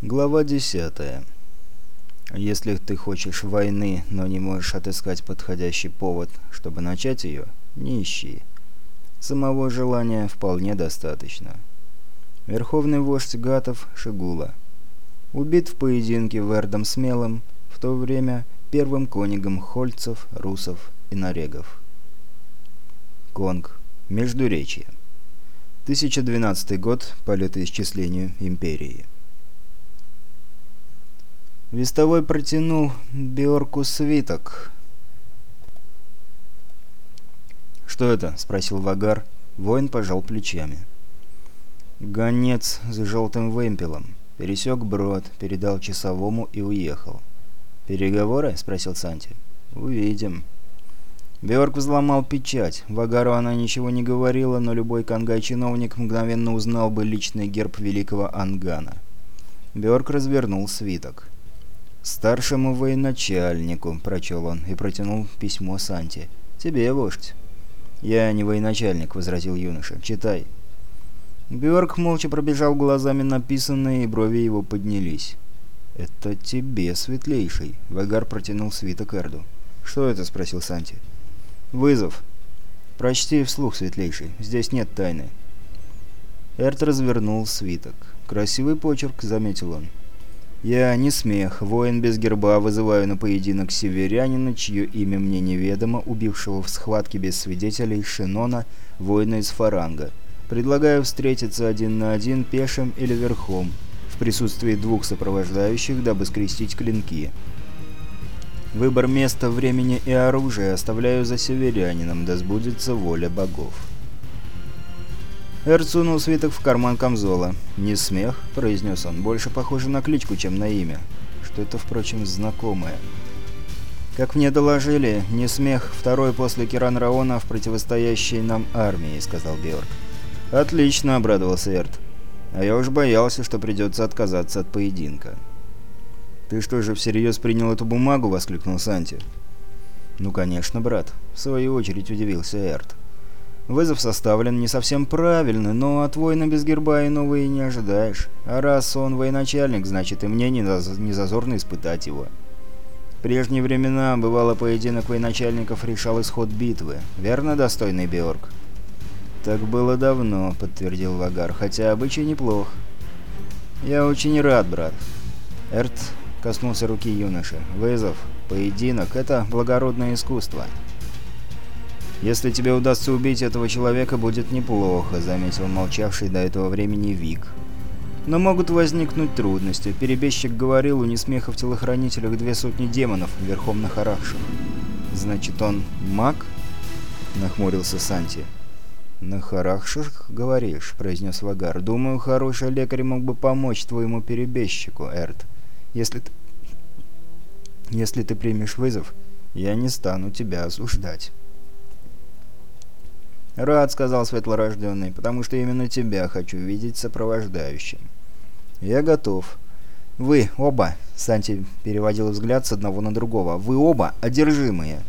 Глава 10. Если ты хочешь войны, но не можешь отыскать подходящий повод, чтобы начать ее, не ищи. Самого желания вполне достаточно. Верховный вождь Гатов Шигула. Убит в поединке Вердом Смелым, в то время первым конигом Хольцев, Русов и Нарегов. Конг. Междуречье. 1012 год по летоисчислению империи. Вестовой протянул Биорку свиток. «Что это?» — спросил Вагар. Воин пожал плечами. Гонец с желтым вымпелом. Пересек брод, передал часовому и уехал. «Переговоры?» — спросил Санти. «Увидим». Биорк взломал печать. Вагару она ничего не говорила, но любой кангай-чиновник мгновенно узнал бы личный герб великого Ангана. Биорк развернул свиток. «Старшему военачальнику», — прочел он и протянул письмо Санте. «Тебе, вождь». «Я не военачальник», — возразил юноша. «Читай». Бjörk молча пробежал глазами написанное, и брови его поднялись. «Это тебе, светлейший», — Вагар протянул свиток Эрду. «Что это?» — спросил Санти. «Вызов». «Прочти вслух, светлейший. Здесь нет тайны». Эрт развернул свиток. «Красивый почерк», — заметил он. Я не смех, воин без герба, вызываю на поединок северянина, чье имя мне неведомо, убившего в схватке без свидетелей Шинона, воина из Фаранга. Предлагаю встретиться один на один пешим или верхом, в присутствии двух сопровождающих, дабы скрестить клинки. Выбор места, времени и оружия оставляю за северянином, да сбудется воля богов. Эрт сунул свиток в карман камзола. «Не смех», — произнес он, — «больше похоже на кличку, чем на имя». Что-то, впрочем, знакомое. «Как мне доложили, не смех второй после Киран Раона в противостоящей нам армии», — сказал Беорг. «Отлично», — обрадовался Эрт. «А я уж боялся, что придется отказаться от поединка». «Ты что же, всерьез принял эту бумагу?» — воскликнул Санти. «Ну, конечно, брат», — в свою очередь удивился Эрт. Вызов составлен не совсем правильно, но от воина без герба иного и не ожидаешь. А раз он военачальник, значит и мне не, не зазорно испытать его. В прежние времена, бывало, поединок военачальников решал исход битвы. Верно, достойный Беорг? «Так было давно», — подтвердил Вагар, — «хотя обычай неплох». «Я очень рад, брат». Эрт коснулся руки юноши. «Вызов, поединок — это благородное искусство». «Если тебе удастся убить этого человека, будет неплохо», — заметил молчавший до этого времени Вик. «Но могут возникнуть трудности. Перебежчик говорил, у несмеха в телохранителях две сотни демонов, верхом на харакшах». «Значит, он маг?» — нахмурился Санти. «На харакшах, говоришь?» — произнес Вагар. «Думаю, хороший лекарь мог бы помочь твоему перебежчику, Эрт. Если ты... Если ты примешь вызов, я не стану тебя осуждать». «Рад», — сказал светлорожденный, — «потому что именно тебя хочу видеть сопровождающим». «Я готов». «Вы оба», — Санти переводил взгляд с одного на другого, — «вы оба одержимые».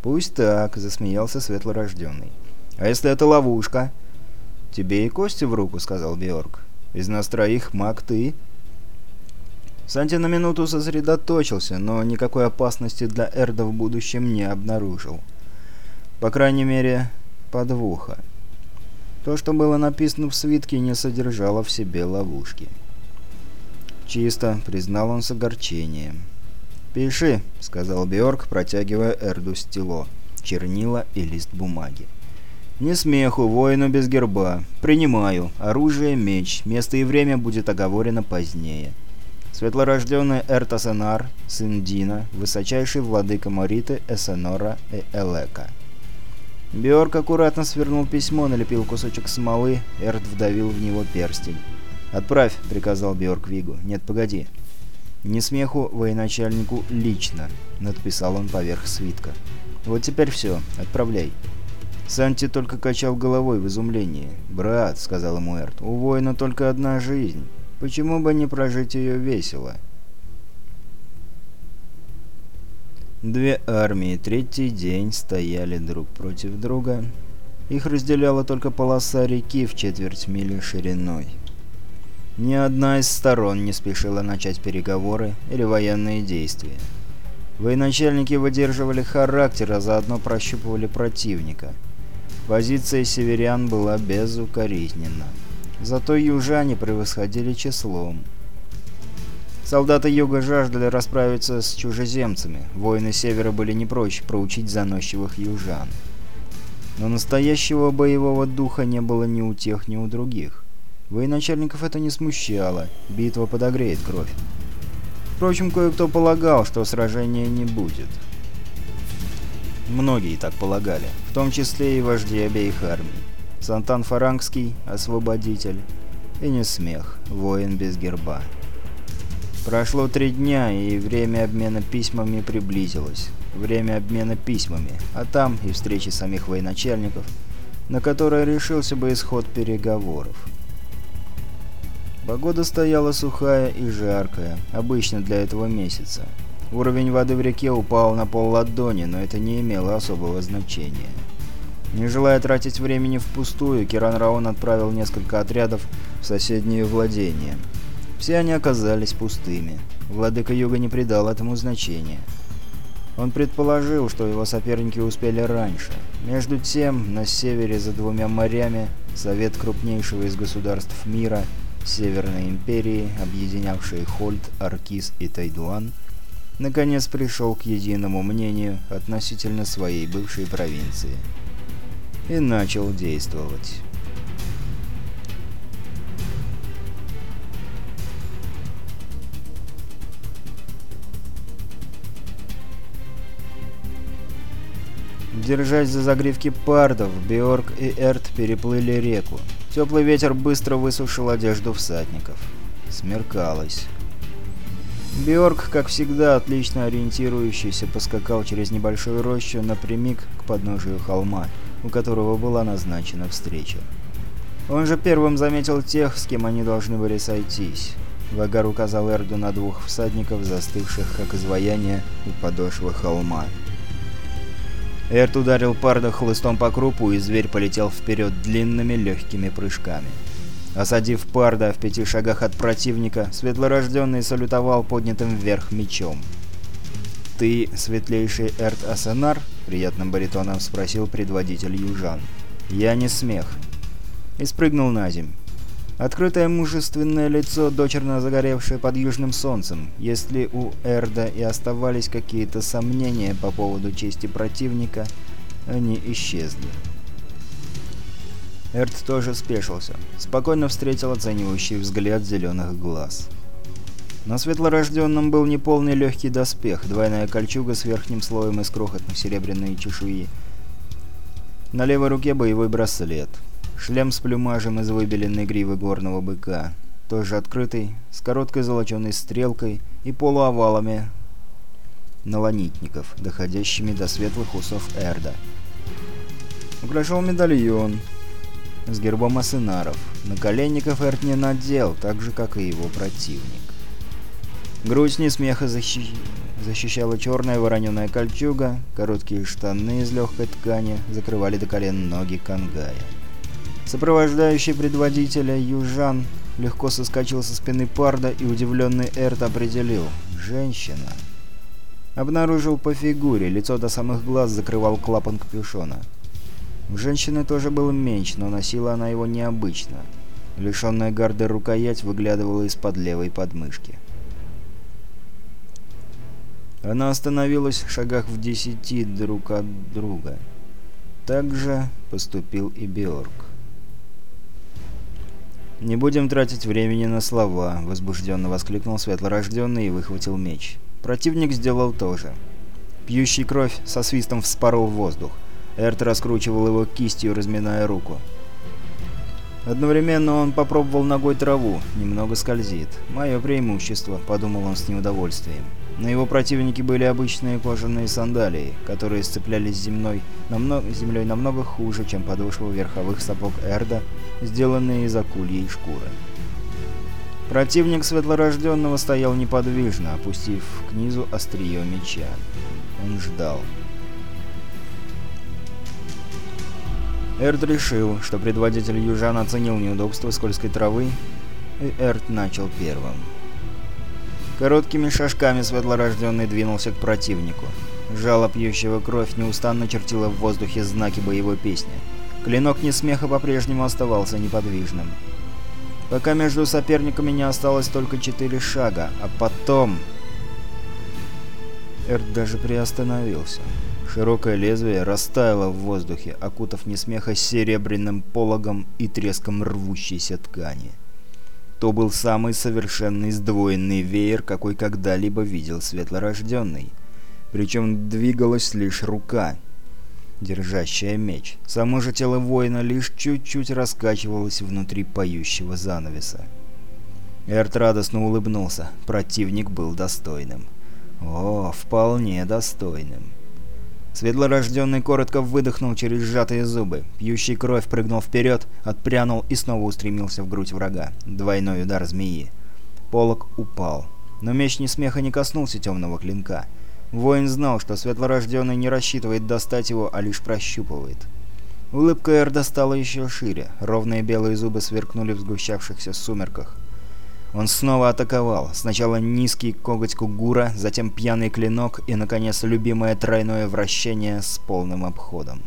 «Пусть так», — засмеялся светлорожденный. «А если это ловушка?» «Тебе и кости в руку», — сказал Беорг. «Из нас троих маг ты». Санти на минуту сосредоточился, но никакой опасности для Эрда в будущем не обнаружил. По крайней мере, подвоха. То, что было написано в свитке, не содержало в себе ловушки. «Чисто», — признал он с огорчением. «Пиши», — сказал Бьорк, протягивая Эрду стело, чернила и лист бумаги. «Не смеху, воину без герба. Принимаю. Оружие, меч. Место и время будет оговорено позднее. Светлорожденный Эртасенар, сын Дина, высочайший владыка Мориты, Эсенора и Элека». Бьорк аккуратно свернул письмо, налепил кусочек смолы, Эрт вдавил в него перстень. «Отправь», — приказал Бьорк Вигу. «Нет, погоди». «Не смеху военачальнику лично», — надписал он поверх свитка. «Вот теперь все. Отправляй». Санти только качал головой в изумлении. «Брат», — сказал ему Эрт, — «у воина только одна жизнь. Почему бы не прожить ее весело?» Две армии третий день стояли друг против друга. Их разделяла только полоса реки в четверть мили шириной. Ни одна из сторон не спешила начать переговоры или военные действия. Военачальники выдерживали характер, а заодно прощупывали противника. Позиция северян была безукоризненна. Зато южане превосходили числом. Солдаты юга жаждали расправиться с чужеземцами. Воины севера были не прочь проучить заносчивых южан. Но настоящего боевого духа не было ни у тех, ни у других. Военачальников это не смущало, битва подогреет кровь. Впрочем, кое-кто полагал, что сражения не будет. Многие так полагали, в том числе и вожди обеих армий. Сантан Фарангский – освободитель, и не смех, воин без герба. Прошло три дня, и время обмена письмами приблизилось. Время обмена письмами, а там и встречи самих военачальников, на которые решился бы исход переговоров. Погода стояла сухая и жаркая, обычно для этого месяца. Уровень воды в реке упал на пол ладони, но это не имело особого значения. Не желая тратить времени впустую, Киран Раон отправил несколько отрядов в соседние владения – все они оказались пустыми. Владыка Юга не придал этому значения. Он предположил, что его соперники успели раньше. Между тем, на севере за двумя морями Совет крупнейшего из государств мира, Северной Империи, объединявший Хольт, Аркис и Тайдуан, наконец пришел к единому мнению относительно своей бывшей провинции. И начал действовать. Держась за загривки пардов, Биорг и Эрт переплыли реку. Теплый ветер быстро высушил одежду всадников. Смеркалось. Биорг, как всегда, отлично ориентирующийся, поскакал через небольшую рощу напрямик к подножию холма, у которого была назначена встреча. Он же первым заметил тех, с кем они должны были сойтись. Вагар указал Эрду на двух всадников, застывших как изваяние у подошвы холма. Эрт ударил Парда хлыстом по крупу, и зверь полетел вперед длинными легкими прыжками. Осадив Парда в пяти шагах от противника, светлорожденный салютовал поднятым вверх мечом. «Ты светлейший Эрт Асенар?» — приятным баритоном спросил предводитель южан. «Я не смех». И спрыгнул на земь. Открытое мужественное лицо, дочерно загоревшее под южным солнцем. Если у Эрда и оставались какие-то сомнения по поводу чести противника, они исчезли. Эрд тоже спешился. Спокойно встретил оценивающий взгляд зеленых глаз. На светлорожденном был неполный легкий доспех, двойная кольчуга с верхним слоем из крохотных серебряной чешуи. На левой руке боевой браслет — Шлем с плюмажем из выбеленной гривы горного быка, тоже открытый, с короткой золоченой стрелкой и полуовалами налонитников, доходящими до светлых усов Эрда. Украшал медальон с гербом асенаров. Наколенников Эрд не надел, так же, как и его противник. Грудь не смеха защи... защищала черная вороненая кольчуга, короткие штаны из легкой ткани закрывали до колен ноги Кангая. Сопровождающий предводителя южан легко соскочил со спины Парда и удивленный Эрт определил «Женщина». Обнаружил по фигуре, лицо до самых глаз закрывал клапан капюшона. У женщины тоже был меч, но носила она его необычно. Лишенная гарды рукоять выглядывала из-под левой подмышки. Она остановилась в шагах в десяти друг от друга. Так же поступил и Беорг. «Не будем тратить времени на слова», — возбужденно воскликнул светлорожденный и выхватил меч. Противник сделал то же. Пьющий кровь со свистом вспорол воздух. Эрт раскручивал его кистью, разминая руку. Одновременно он попробовал ногой траву, немного скользит. «Мое преимущество», — подумал он с неудовольствием. На его противнике были обычные кожаные сандалии, которые сцеплялись земной намного, землей намного хуже, чем подошвы верховых сапог Эрда, сделанные из акульей шкуры. Противник светлорожденного стоял неподвижно, опустив к низу острие меча. Он ждал. Эрд решил, что предводитель южан оценил неудобство скользкой травы и Эрт начал первым. Короткими шажками светлорожденный двинулся к противнику. Жало пьющего кровь неустанно чертило в воздухе знаки боевой песни. Клинок несмеха по-прежнему оставался неподвижным. Пока между соперниками не осталось только четыре шага, а потом... Эрт даже приостановился. Широкое лезвие растаяло в воздухе, окутав несмеха серебряным пологом и треском рвущейся ткани. То был самый совершенный сдвоенный веер, какой когда-либо видел светлорожденный. Причем двигалась лишь рука, держащая меч. Само же тело воина лишь чуть-чуть раскачивалось внутри поющего занавеса. Эрт радостно улыбнулся. Противник был достойным. О, вполне достойным. Светлорожденный коротко выдохнул через сжатые зубы. Пьющий кровь прыгнул вперед, отпрянул и снова устремился в грудь врага. Двойной удар змеи. Полок упал. Но меч не смеха не коснулся темного клинка. Воин знал, что светлорожденный не рассчитывает достать его, а лишь прощупывает. Улыбка Эрда стала еще шире. Ровные белые зубы сверкнули в сгущавшихся сумерках. Он снова атаковал. Сначала низкий коготь кугура, затем пьяный клинок и, наконец, любимое тройное вращение с полным обходом.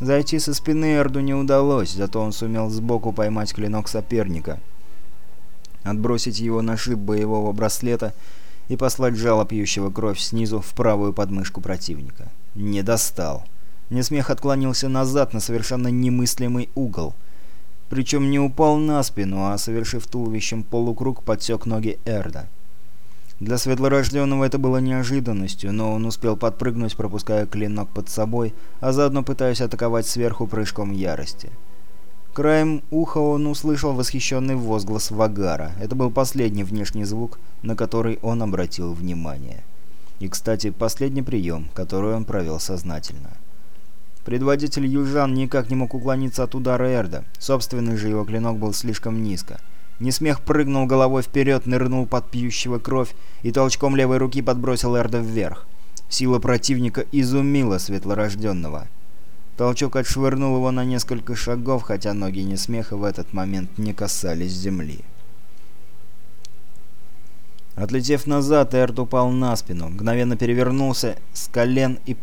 Зайти со спины Эрду не удалось, зато он сумел сбоку поймать клинок соперника, отбросить его на шип боевого браслета и послать жало пьющего кровь снизу в правую подмышку противника. Не достал. Несмех отклонился назад на совершенно немыслимый угол. Причем не упал на спину, а, совершив туловищем полукруг, подсек ноги Эрда. Для светлорожденного это было неожиданностью, но он успел подпрыгнуть, пропуская клинок под собой, а заодно пытаясь атаковать сверху прыжком ярости. Краем уха он услышал восхищенный возглас Вагара. Это был последний внешний звук, на который он обратил внимание. И, кстати, последний прием, который он провел сознательно. Предводитель южан никак не мог уклониться от удара Эрда. Собственный же его клинок был слишком низко. Несмех прыгнул головой вперед, нырнул под пьющего кровь и толчком левой руки подбросил Эрда вверх. Сила противника изумила светлорожденного. Толчок отшвырнул его на несколько шагов, хотя ноги Несмеха в этот момент не касались земли. Отлетев назад, Эрт упал на спину, мгновенно перевернулся с колен и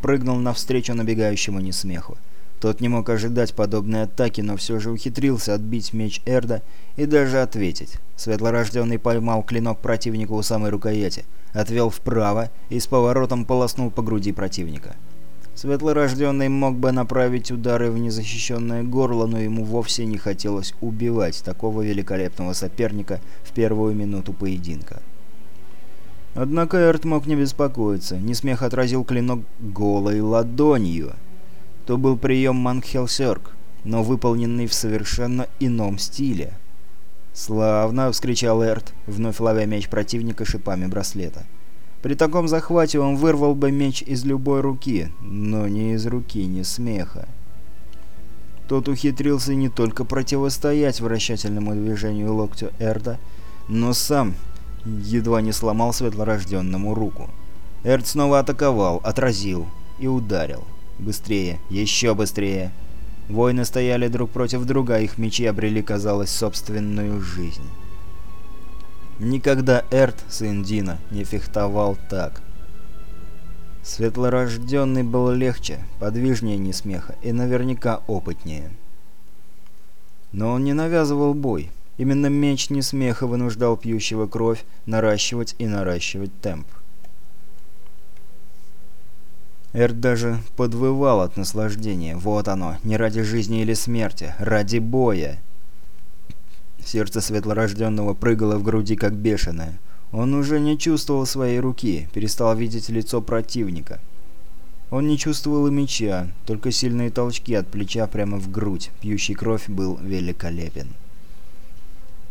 прыгнул навстречу набегающему Несмеху. Тот не мог ожидать подобной атаки, но все же ухитрился отбить меч Эрда и даже ответить. Светлорожденный поймал клинок противника у самой рукояти, отвел вправо и с поворотом полоснул по груди противника. Светлорожденный мог бы направить удары в незащищенное горло, но ему вовсе не хотелось убивать такого великолепного соперника в первую минуту поединка. Однако Эрт мог не беспокоиться, Несмех отразил клинок голой ладонью. То был прием Манхелсерк, но выполненный в совершенно ином стиле. «Славно!» — вскричал Эрт, вновь ловя меч противника шипами браслета. При таком захвате он вырвал бы меч из любой руки, но не из руки, не смеха. Тот ухитрился не только противостоять вращательному движению локтя Эрда, но сам едва не сломал светлорожденному руку. Эрд снова атаковал, отразил и ударил. Быстрее, еще быстрее. Воины стояли друг против друга, их мечи обрели, казалось, собственную жизнь. Никогда Эрт, сын Дина, не фехтовал так. Светлорожденный был легче, подвижнее не смеха и наверняка опытнее. Но он не навязывал бой. Именно меч не смеха вынуждал пьющего кровь наращивать и наращивать темп. Эрт даже подвывал от наслаждения. Вот оно, не ради жизни или смерти, ради боя. Сердце светлорожденного прыгало в груди как бешеное. Он уже не чувствовал своей руки, перестал видеть лицо противника. Он не чувствовал и меча, только сильные толчки от плеча прямо в грудь. Пьющий кровь был великолепен.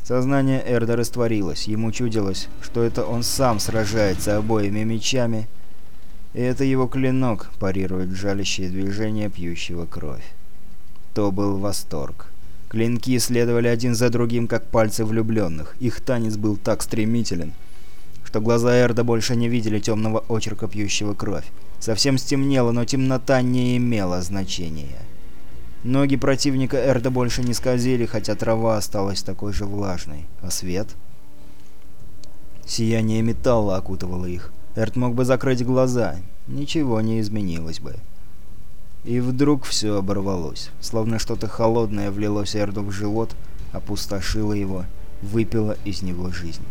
Сознание Эрда растворилось. Ему чудилось, что это он сам сражается обоими мечами, и это его клинок парирует жалящее движение пьющего кровь. То был восторг. Клинки следовали один за другим, как пальцы влюбленных. Их танец был так стремителен, что глаза Эрда больше не видели темного очерка пьющего кровь. Совсем стемнело, но темнота не имела значения. Ноги противника Эрда больше не скользили, хотя трава осталась такой же влажной. А свет? Сияние металла окутывало их. Эрд мог бы закрыть глаза. Ничего не изменилось бы. И вдруг все оборвалось. Словно что-то холодное влилось Эрду в живот, опустошило его, выпило из него жизнь.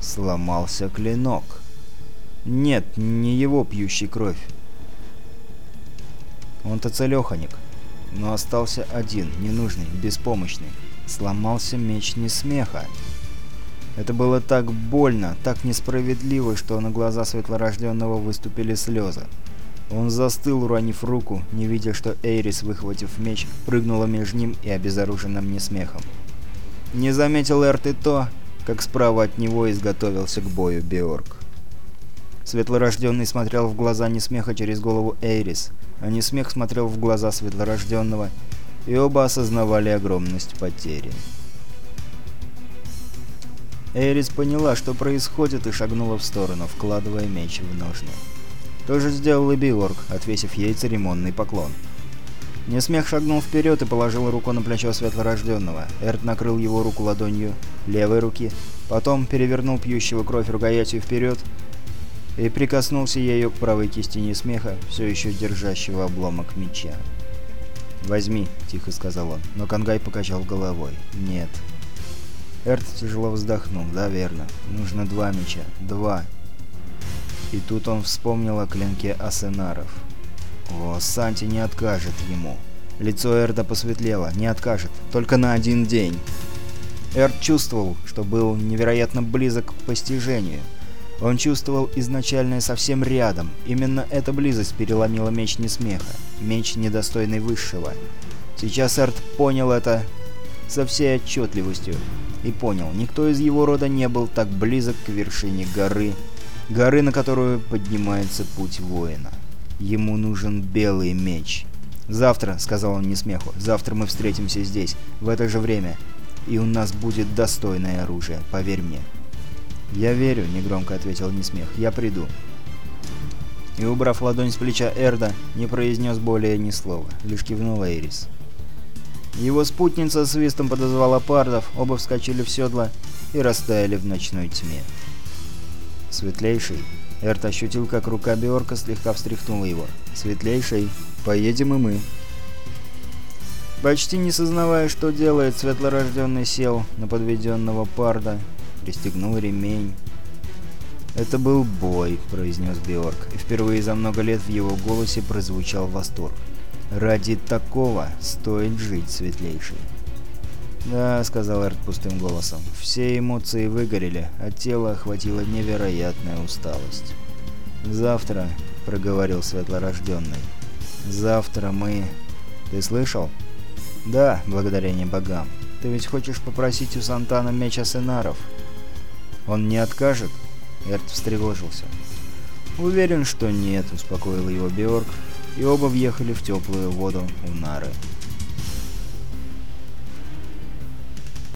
Сломался клинок. Нет, не его пьющий кровь. Он-то целеханик. Но остался один, ненужный, беспомощный. Сломался меч не смеха. Это было так больно, так несправедливо, что на глаза светлорожденного выступили слезы. Он застыл, уронив руку, не видя, что Эйрис, выхватив меч, прыгнула между ним и обезоруженным несмехом. Не заметил Эрт и то, как справа от него изготовился к бою Биорг. Светлорожденный смотрел в глаза Несмеха через голову Эйрис, а Несмех смотрел в глаза Светлорожденного, и оба осознавали огромность потери. Эйрис поняла, что происходит, и шагнула в сторону, вкладывая меч в ножны. То же сделал и Биорг, отвесив ей церемонный поклон. Несмех шагнул вперед и положил руку на плечо светлорожденного. Эрт накрыл его руку ладонью левой руки, потом перевернул пьющего кровь рукоятью вперед и прикоснулся ею к правой кисти Несмеха, все еще держащего обломок меча. «Возьми», — тихо сказал он, но Кангай покачал головой. «Нет». Эрт тяжело вздохнул. «Да, верно. Нужно два меча. Два. И тут он вспомнил о клинке Асенаров. О, Санти не откажет ему. Лицо Эрда посветлело. Не откажет. Только на один день. Эрд чувствовал, что был невероятно близок к постижению. Он чувствовал изначальное совсем рядом. Именно эта близость переломила меч Несмеха. Меч, недостойный высшего. Сейчас Эрд понял это со всей отчетливостью. И понял, никто из его рода не был так близок к вершине горы, горы, на которую поднимается путь воина. Ему нужен белый меч. «Завтра», — сказал он не смеху, — «завтра мы встретимся здесь, в это же время, и у нас будет достойное оружие, поверь мне». «Я верю», — негромко ответил Несмех, — «я приду». И, убрав ладонь с плеча Эрда, не произнес более ни слова, лишь кивнул Эйрис. Его спутница свистом подозвала пардов, оба вскочили в седла и растаяли в ночной тьме. «Светлейший». Эрт ощутил, как рука Биорка слегка встряхнула его. «Светлейший, поедем и мы». Почти не сознавая, что делает, светлорожденный сел на подведенного парда, пристегнул ремень. «Это был бой», — произнес Биорк, и впервые за много лет в его голосе прозвучал восторг. «Ради такого стоит жить, светлейший». «Да», — сказал Эрт пустым голосом, — «все эмоции выгорели, а тело охватила невероятная усталость». «Завтра», — проговорил светлорожденный, — «завтра мы...» «Ты слышал?» «Да, благодарение богам. Ты ведь хочешь попросить у Сантана меч Асенаров?» «Он не откажет?» Эрт встревожился. «Уверен, что нет», — успокоил его Беорг, и оба въехали в теплую воду у Нары.